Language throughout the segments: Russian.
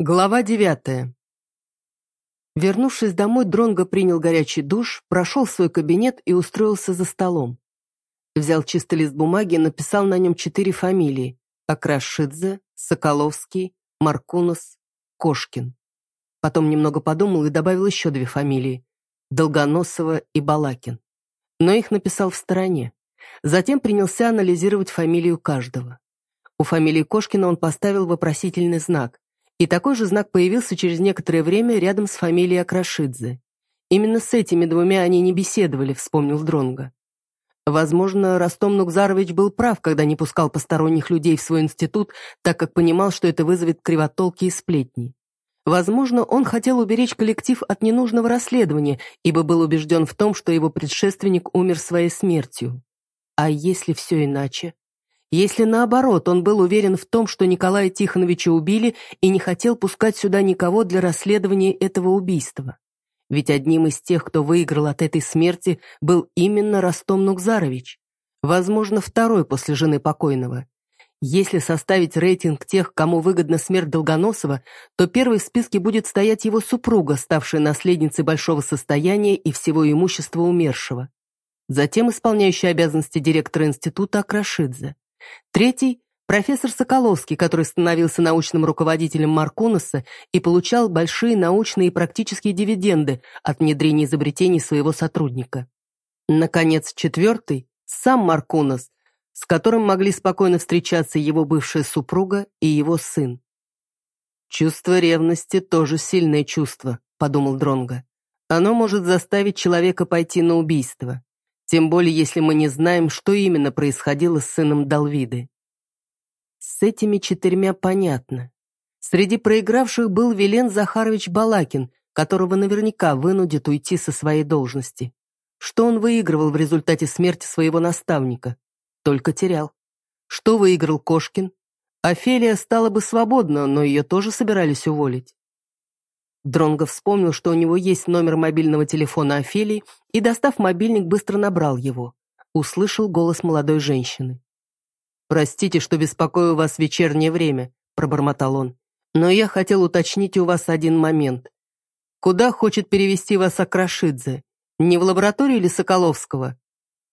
Глава девятая. Вернувшись домой, Дронго принял горячий душ, прошел в свой кабинет и устроился за столом. Взял чистый лист бумаги и написал на нем четыре фамилии – Акрашидзе, Соколовский, Маркунос, Кошкин. Потом немного подумал и добавил еще две фамилии – Долгоносова и Балакин. Но их написал в стороне. Затем принялся анализировать фамилию каждого. У фамилии Кошкина он поставил вопросительный знак – и такой же знак появился через некоторое время рядом с фамилией Акрашидзе. Именно с этими двумя они не беседовали, вспомнил Дронга. Возможно, Ростом Нукзарович был прав, когда не пускал посторонних людей в свой институт, так как понимал, что это вызовет кривотолки и сплетни. Возможно, он хотел уберечь коллектив от ненужного расследования, ибо был убежден в том, что его предшественник умер своей смертью. А если все иначе? Если наоборот, он был уверен в том, что Николая Тихоновича убили и не хотел пускать сюда никого для расследования этого убийства. Ведь одним из тех, кто выиграл от этой смерти, был именно Ростом Нукзарович. Возможно, второй после жены покойного. Если составить рейтинг тех, кому выгодна смерть Долгоносова, то первой в списке будет стоять его супруга, ставшая наследницей большого состояния и всего имущества умершего. Затем исполняющий обязанности директора института Акрашидзе. Третий – профессор Соколовский, который становился научным руководителем Маркунаса и получал большие научные и практические дивиденды от внедрения изобретений своего сотрудника. Наконец, четвертый – сам Маркунас, с которым могли спокойно встречаться его бывшая супруга и его сын. «Чувство ревности тоже сильное чувство», – подумал Дронга. «Оно может заставить человека пойти на убийство. Тем более, если мы не знаем, что именно происходило с сыном Далвиды. С этими четырьмя понятно. Среди проигравших был Вилен Захарович Балакин, которого наверняка вынудит уйти со своей должности. Что он выигрывал в результате смерти своего наставника? Только терял. Что выиграл Кошкин? Офелия стала бы свободна, но ее тоже собирались уволить. Дронго вспомнил, что у него есть номер мобильного телефона Офелии, и, достав мобильник, быстро набрал его. Услышал голос молодой женщины. «Простите, что беспокою вас в вечернее время», – пробормотал он. «Но я хотел уточнить у вас один момент. Куда хочет перевести вас Акрашидзе? Не в лабораторию или Соколовского?»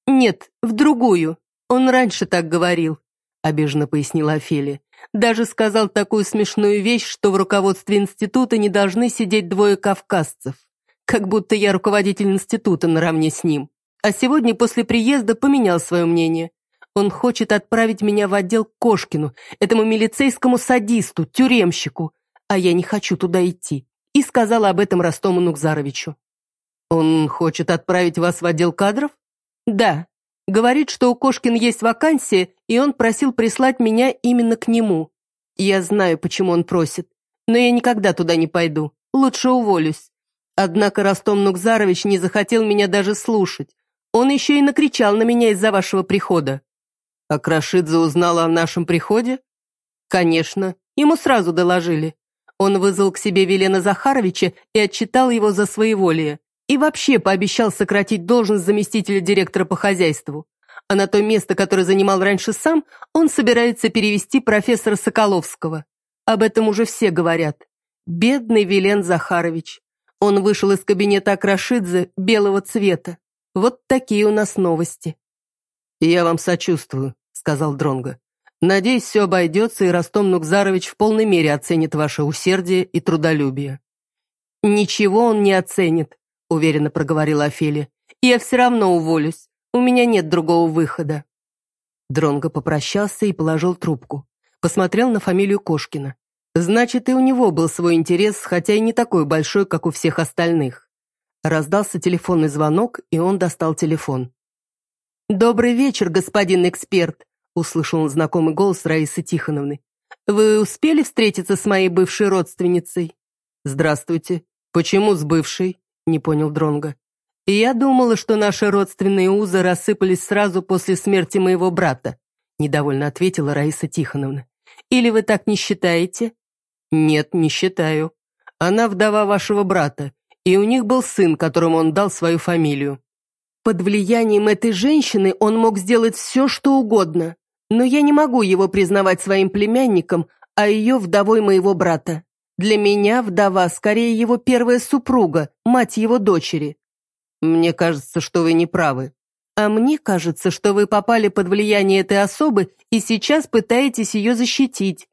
«Нет, в другую. Он раньше так говорил», – обиженно пояснила Офелия. Даже сказал такую смешную вещь, что в руководстве института не должны сидеть двое кавказцев. Как будто я руководитель института наравне с ним. А сегодня после приезда поменял свое мнение. Он хочет отправить меня в отдел к Кошкину, этому милицейскому садисту, тюремщику. А я не хочу туда идти. И сказала об этом Ростому Нукзаровичу. Он хочет отправить вас в отдел кадров? Да, Говорит, что у Кошкин есть вакансия, и он просил прислать меня именно к нему. Я знаю, почему он просит, но я никогда туда не пойду. Лучше уволюсь. Однако Ростом Нукзарович не захотел меня даже слушать. Он еще и накричал на меня из-за вашего прихода. А Крашидзе узнала о нашем приходе? Конечно, ему сразу доложили. Он вызвал к себе Велена Захаровича и отчитал его за своеволие. И вообще пообещал сократить должность заместителя директора по хозяйству. А на то место, которое занимал раньше сам, он собирается перевести профессора Соколовского. Об этом уже все говорят. Бедный Вилен Захарович. Он вышел из кабинета Акрашидзе белого цвета. Вот такие у нас новости. «Я вам сочувствую», — сказал Дронго. «Надеюсь, все обойдется, и Ростом Нукзарович в полной мере оценит ваше усердие и трудолюбие». «Ничего он не оценит», — уверенно проговорила Офелия. «Я все равно уволюсь. У меня нет другого выхода». Дронго попрощался и положил трубку. Посмотрел на фамилию Кошкина. Значит, и у него был свой интерес, хотя и не такой большой, как у всех остальных. Раздался телефонный звонок, и он достал телефон. «Добрый вечер, господин эксперт», — услышал он знакомый голос Раисы Тихоновны. «Вы успели встретиться с моей бывшей родственницей?» «Здравствуйте. Почему с бывшей?» Не понял Дронга. Я думала, что наши родственные узы рассыпались сразу после смерти моего брата, недовольно ответила Раиса Тихоновна. Или вы так не считаете? Нет, не считаю. Она вдова вашего брата, и у них был сын, которому он дал свою фамилию. Под влиянием этой женщины он мог сделать все, что угодно, но я не могу его признавать своим племянником, а ее вдовой моего брата. Для меня вдова скорее его первая супруга, мать его дочери. Мне кажется, что вы не правы. А мне кажется, что вы попали под влияние этой особы и сейчас пытаетесь ее защитить.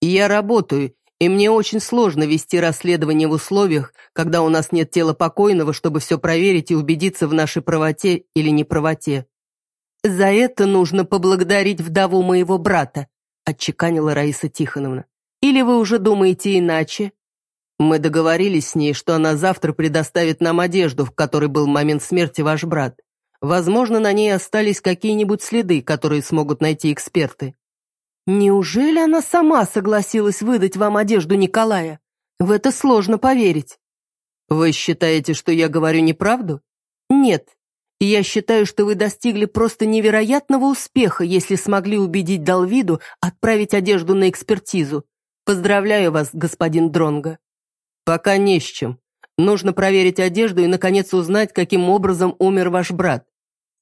Я работаю, и мне очень сложно вести расследование в условиях, когда у нас нет тела покойного, чтобы все проверить и убедиться в нашей правоте или неправоте. За это нужно поблагодарить вдову моего брата, отчеканила Раиса Тихоновна. Или вы уже думаете иначе? Мы договорились с ней, что она завтра предоставит нам одежду, в которой был момент смерти ваш брат. Возможно, на ней остались какие-нибудь следы, которые смогут найти эксперты. Неужели она сама согласилась выдать вам одежду Николая? В это сложно поверить. Вы считаете, что я говорю неправду? Нет. Я считаю, что вы достигли просто невероятного успеха, если смогли убедить Далвиду отправить одежду на экспертизу. Поздравляю вас, господин Дронго. Пока не с чем. Нужно проверить одежду и, наконец, узнать, каким образом умер ваш брат.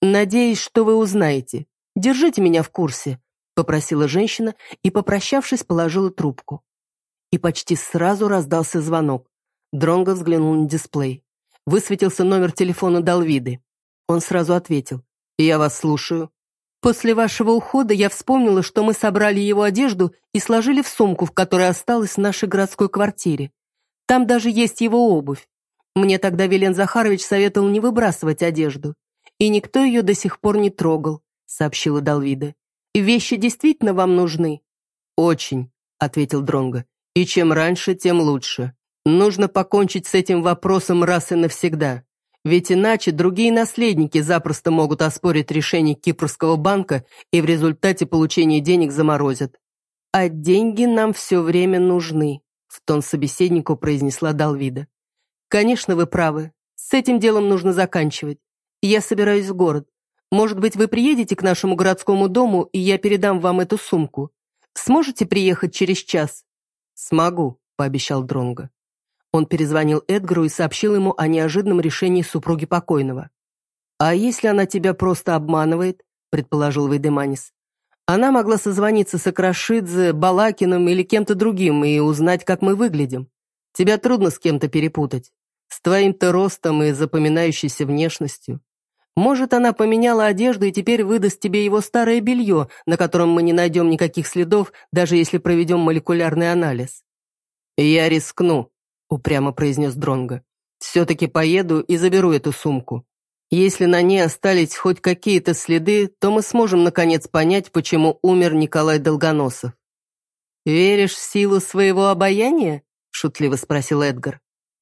Надеюсь, что вы узнаете. Держите меня в курсе, попросила женщина и, попрощавшись, положила трубку. И почти сразу раздался звонок. Дронго взглянул на дисплей. Высветился номер телефона Далвиды. Он сразу ответил. «Я вас слушаю». После вашего ухода я вспомнила, что мы собрали его одежду и сложили в сумку, в которой осталась в нашей городской квартире. Там даже есть его обувь. Мне тогда Велен Захарович советовал не выбрасывать одежду. И никто ее до сих пор не трогал, сообщила Далвида. Вещи действительно вам нужны? Очень, ответил Дронго. И чем раньше, тем лучше. Нужно покончить с этим вопросом раз и навсегда. Ведь иначе другие наследники запросто могут оспорить решение Кипрского банка и в результате получения денег заморозят. «А деньги нам все время нужны», — в тон собеседнику произнесла Далвида. «Конечно, вы правы. С этим делом нужно заканчивать. Я собираюсь в город. Может быть, вы приедете к нашему городскому дому, и я передам вам эту сумку. Сможете приехать через час?» «Смогу», — пообещал Дронго. Он перезвонил Эдгару и сообщил ему о неожиданном решении супруги покойного. «А если она тебя просто обманывает?» – предположил Вейдеманис. «Она могла созвониться с Акрашидзе, Балакиным или кем-то другим и узнать, как мы выглядим. Тебя трудно с кем-то перепутать. С твоим-то ростом и запоминающейся внешностью. Может, она поменяла одежду и теперь выдаст тебе его старое белье, на котором мы не найдем никаких следов, даже если проведем молекулярный анализ». «Я рискну», упрямо произнес Дронго. «Все-таки поеду и заберу эту сумку. Если на ней остались хоть какие-то следы, то мы сможем наконец понять, почему умер Николай Долгоносов». «Веришь в силу своего обаяния?» – шутливо спросил Эдгар.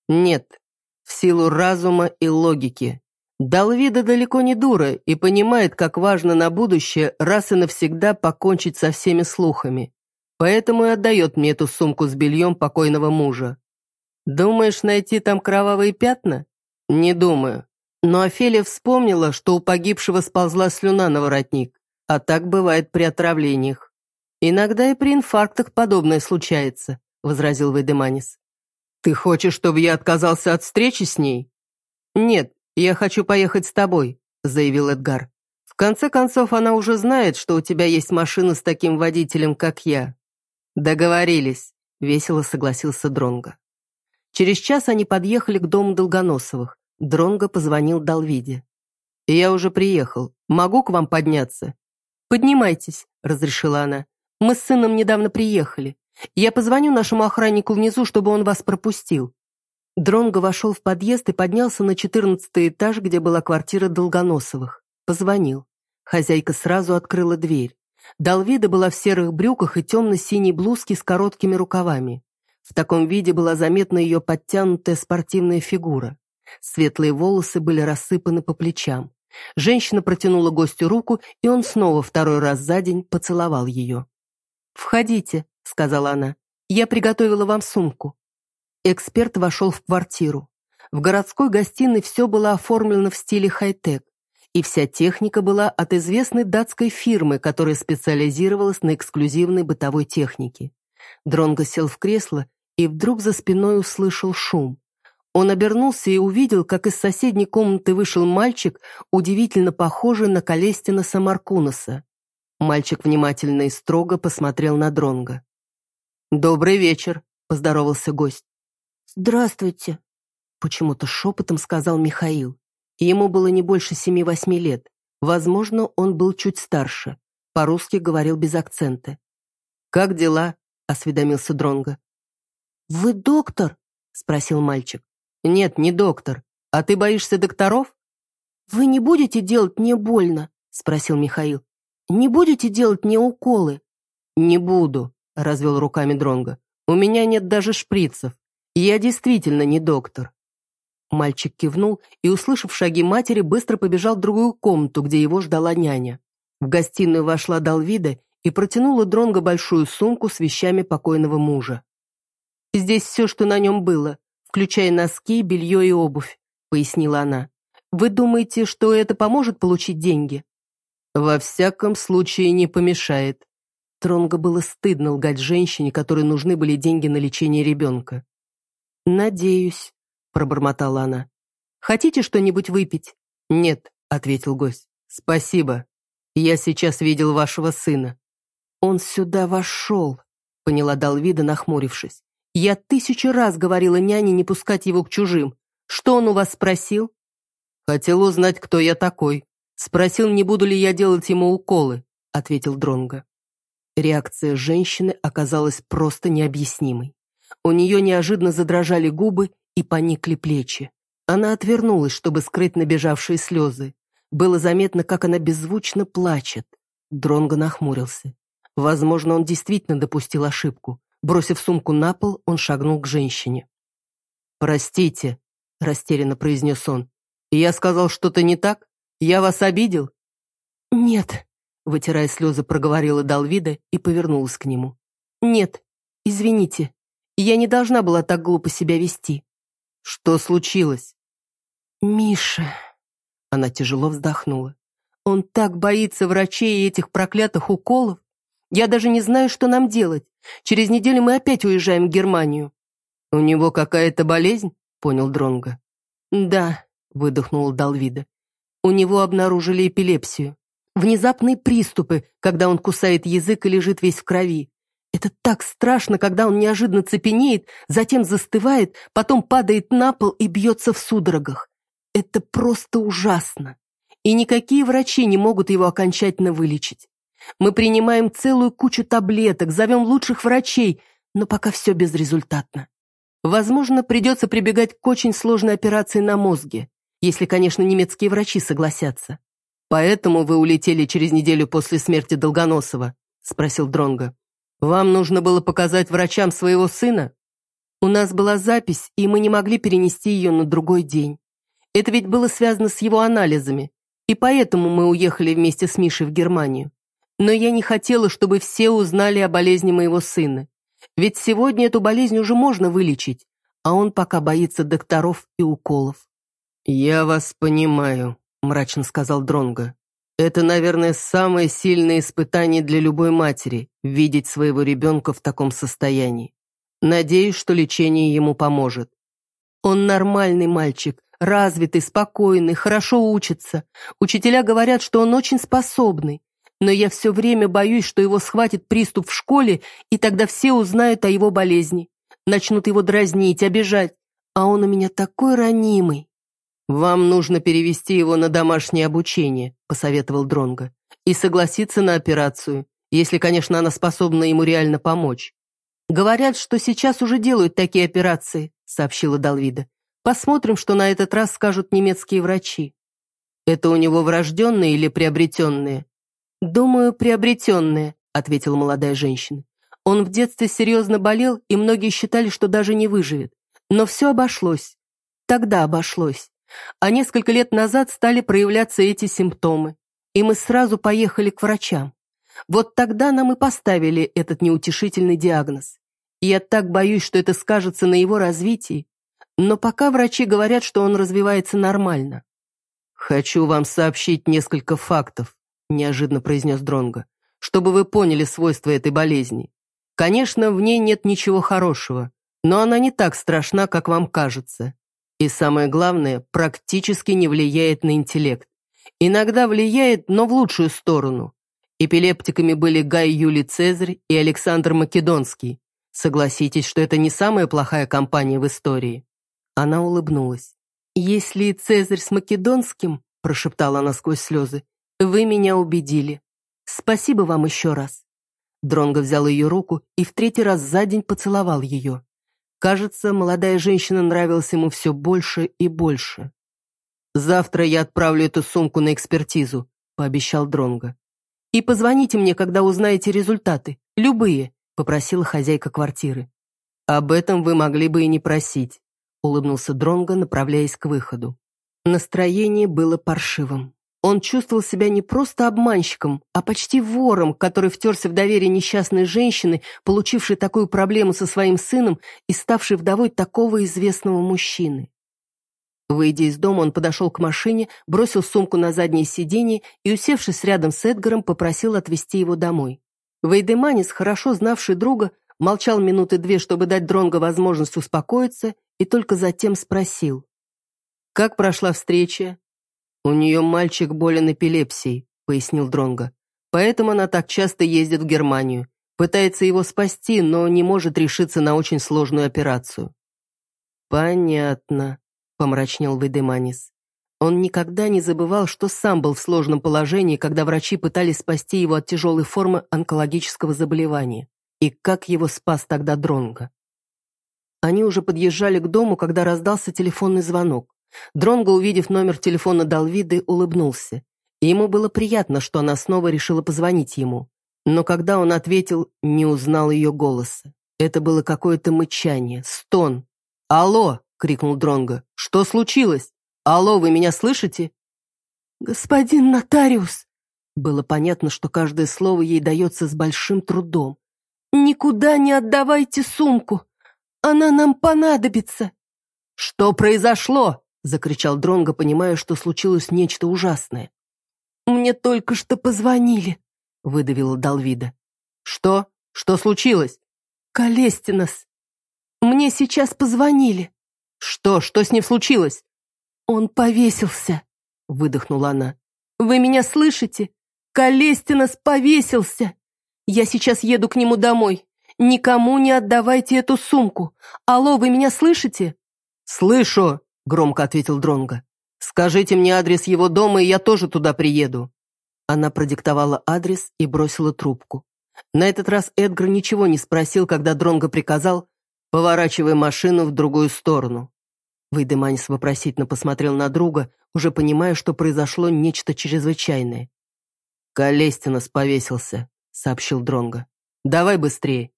«Нет, в силу разума и логики. Далвида далеко не дура и понимает, как важно на будущее раз и навсегда покончить со всеми слухами. Поэтому и отдает мне эту сумку с бельем покойного мужа. «Думаешь найти там кровавые пятна?» «Не думаю». Но Офелия вспомнила, что у погибшего сползла слюна на воротник, а так бывает при отравлениях. «Иногда и при инфарктах подобное случается», — возразил Вейдеманис. «Ты хочешь, чтобы я отказался от встречи с ней?» «Нет, я хочу поехать с тобой», — заявил Эдгар. «В конце концов, она уже знает, что у тебя есть машина с таким водителем, как я». «Договорились», — весело согласился Дронго. Через час они подъехали к дому Долгоносовых. Дронго позвонил Далвиде. «Я уже приехал. Могу к вам подняться?» «Поднимайтесь», — разрешила она. «Мы с сыном недавно приехали. Я позвоню нашему охраннику внизу, чтобы он вас пропустил». Дронго вошел в подъезд и поднялся на четырнадцатый этаж, где была квартира Долгоносовых. Позвонил. Хозяйка сразу открыла дверь. Далвида была в серых брюках и темно-синей блузке с короткими рукавами. В таком виде была заметна ее подтянутая спортивная фигура. Светлые волосы были рассыпаны по плечам. Женщина протянула гостю руку, и он снова второй раз за день поцеловал ее. «Входите», — сказала она. «Я приготовила вам сумку». Эксперт вошел в квартиру. В городской гостиной все было оформлено в стиле хай-тек, и вся техника была от известной датской фирмы, которая специализировалась на эксклюзивной бытовой технике. Дронго сел в кресло и вдруг за спиной услышал шум. Он обернулся и увидел, как из соседней комнаты вышел мальчик, удивительно похожий на Колестина Самаркунаса. Мальчик внимательно и строго посмотрел на Дронга. «Добрый вечер», — поздоровался гость. «Здравствуйте», — почему-то шепотом сказал Михаил. Ему было не больше семи-восьми лет. Возможно, он был чуть старше. По-русски говорил без акцента. «Как дела?» — осведомился Дронго. «Вы доктор?» — спросил мальчик. «Нет, не доктор. А ты боишься докторов?» «Вы не будете делать мне больно?» — спросил Михаил. «Не будете делать мне уколы?» «Не буду», — развел руками Дронго. «У меня нет даже шприцев. Я действительно не доктор». Мальчик кивнул и, услышав шаги матери, быстро побежал в другую комнату, где его ждала няня. В гостиную вошла Далвида и протянула Дронго большую сумку с вещами покойного мужа. «Здесь все, что на нем было, включая носки, белье и обувь», — пояснила она. «Вы думаете, что это поможет получить деньги?» «Во всяком случае не помешает». Дронго было стыдно лгать женщине, которой нужны были деньги на лечение ребенка. «Надеюсь», — пробормотала она. «Хотите что-нибудь выпить?» «Нет», — ответил гость. «Спасибо. Я сейчас видел вашего сына». «Он сюда вошел», — поняла Далвида, нахмурившись. «Я тысячу раз говорила няне не пускать его к чужим. Что он у вас спросил?» «Хотел узнать, кто я такой. Спросил, не буду ли я делать ему уколы», — ответил Дронго. Реакция женщины оказалась просто необъяснимой. У нее неожиданно задрожали губы и поникли плечи. Она отвернулась, чтобы скрыть набежавшие слезы. Было заметно, как она беззвучно плачет. Дронго нахмурился. Возможно, он действительно допустил ошибку. Бросив сумку на пол, он шагнул к женщине. «Простите», — растерянно произнес он. «Я сказал что-то не так? Я вас обидел?» «Нет», — вытирая слезы, проговорила Далвида и повернулась к нему. «Нет, извините, я не должна была так глупо себя вести». «Что случилось?» «Миша...» Она тяжело вздохнула. «Он так боится врачей и этих проклятых уколов. Я даже не знаю, что нам делать. Через неделю мы опять уезжаем в Германию». «У него какая-то болезнь?» — понял Дронга. «Да», — выдохнула Далвида. «У него обнаружили эпилепсию. Внезапные приступы, когда он кусает язык и лежит весь в крови. Это так страшно, когда он неожиданно цепенеет, затем застывает, потом падает на пол и бьется в судорогах. Это просто ужасно. И никакие врачи не могут его окончательно вылечить. Мы принимаем целую кучу таблеток, зовем лучших врачей, но пока все безрезультатно. Возможно, придется прибегать к очень сложной операции на мозге, если, конечно, немецкие врачи согласятся. «Поэтому вы улетели через неделю после смерти Долгоносова?» – спросил Дронго. Вам нужно было показать врачам своего сына? У нас была запись, и мы не могли перенести ее на другой день. Это ведь было связано с его анализами, и поэтому мы уехали вместе с Мишей в Германию. Но я не хотела, чтобы все узнали о болезни моего сына. Ведь сегодня эту болезнь уже можно вылечить, а он пока боится докторов и уколов. «Я вас понимаю», — мрачно сказал Дронго. Это, наверное, самое сильное испытание для любой матери – видеть своего ребенка в таком состоянии. Надеюсь, что лечение ему поможет. Он нормальный мальчик, развитый, спокойный, хорошо учится. Учителя говорят, что он очень способный. Но я все время боюсь, что его схватит приступ в школе, и тогда все узнают о его болезни. Начнут его дразнить, обижать. А он у меня такой ранимый. «Вам нужно перевести его на домашнее обучение», — посоветовал Дронго, «и согласиться на операцию, если, конечно, она способна ему реально помочь». «Говорят, что сейчас уже делают такие операции», — сообщила Далвида. «Посмотрим, что на этот раз скажут немецкие врачи». «Это у него врожденные или приобретенные?» «Думаю, приобретенные», — ответила молодая женщина. «Он в детстве серьезно болел, и многие считали, что даже не выживет. Но все обошлось. Тогда обошлось. А несколько лет назад стали проявляться эти симптомы, и мы сразу поехали к врачам. Вот тогда нам и поставили этот неутешительный диагноз. Я так боюсь, что это скажется на его развитии, но пока врачи говорят, что он развивается нормально. «Хочу вам сообщить несколько фактов», – неожиданно произнес Дронго, «чтобы вы поняли свойства этой болезни. Конечно, в ней нет ничего хорошего, но она не так страшна, как вам кажется. И самое главное, практически не влияет на интеллект. Иногда влияет, но в лучшую сторону. Эпилептиками были Гай Юлий Цезарь и Александр Македонский. Согласитесь, что это не самая плохая компания в истории». Она улыбнулась. «Если и Цезарь с Македонским», — прошептала она сквозь слезы, — «вы меня убедили. Спасибо вам еще раз». Дронго взял ее руку и в третий раз за день поцеловал ее. Кажется, молодая женщина нравилась ему все больше и больше. «Завтра я отправлю эту сумку на экспертизу», — пообещал Дронго. «И позвоните мне, когда узнаете результаты. Любые», — попросила хозяйка квартиры. «Об этом вы могли бы и не просить», — улыбнулся Дронго, направляясь к выходу. Настроение было паршивым. Он чувствовал себя не просто обманщиком, а почти вором, который втерся в доверие несчастной женщины, получившей такую проблему со своим сыном и ставшей вдовой такого известного мужчины. Выйдя из дома, он подошел к машине, бросил сумку на заднее сиденье и, усевшись рядом с Эдгаром, попросил отвезти его домой. Вейдеманис, хорошо знавший друга, молчал минуты две, чтобы дать Дронго возможность успокоиться, и только затем спросил. «Как прошла встреча?» «У нее мальчик болен эпилепсией», — пояснил Дронго. «Поэтому она так часто ездит в Германию. Пытается его спасти, но не может решиться на очень сложную операцию». «Понятно», — помрачнел Вейдеманис. Он никогда не забывал, что сам был в сложном положении, когда врачи пытались спасти его от тяжелой формы онкологического заболевания. И как его спас тогда Дронго. Они уже подъезжали к дому, когда раздался телефонный звонок. Дронго, увидев номер телефона Далвиды, улыбнулся. И ему было приятно, что она снова решила позвонить ему. Но когда он ответил, не узнал ее голоса. Это было какое-то мычание, стон. «Алло!» — крикнул Дронго. «Что случилось? Алло, вы меня слышите?» «Господин нотариус!» Было понятно, что каждое слово ей дается с большим трудом. «Никуда не отдавайте сумку! Она нам понадобится!» «Что произошло?» — закричал Дронго, понимая, что случилось нечто ужасное. «Мне только что позвонили», — выдавила Далвида. «Что? Что случилось?» «Колестинос. Мне сейчас позвонили». «Что? Что с ним случилось?» «Он повесился», — выдохнула она. «Вы меня слышите? Колестинос повесился! Я сейчас еду к нему домой. Никому не отдавайте эту сумку. Алло, вы меня слышите?» «Слышу!» Громко ответил Дронго. «Скажите мне адрес его дома, и я тоже туда приеду». Она продиктовала адрес и бросила трубку. На этот раз Эдгар ничего не спросил, когда Дронго приказал «поворачивай машину в другую сторону». Вейдеманис вопросительно посмотрел на друга, уже понимая, что произошло нечто чрезвычайное. «Колестинос повесился», — сообщил Дронго. «Давай быстрее».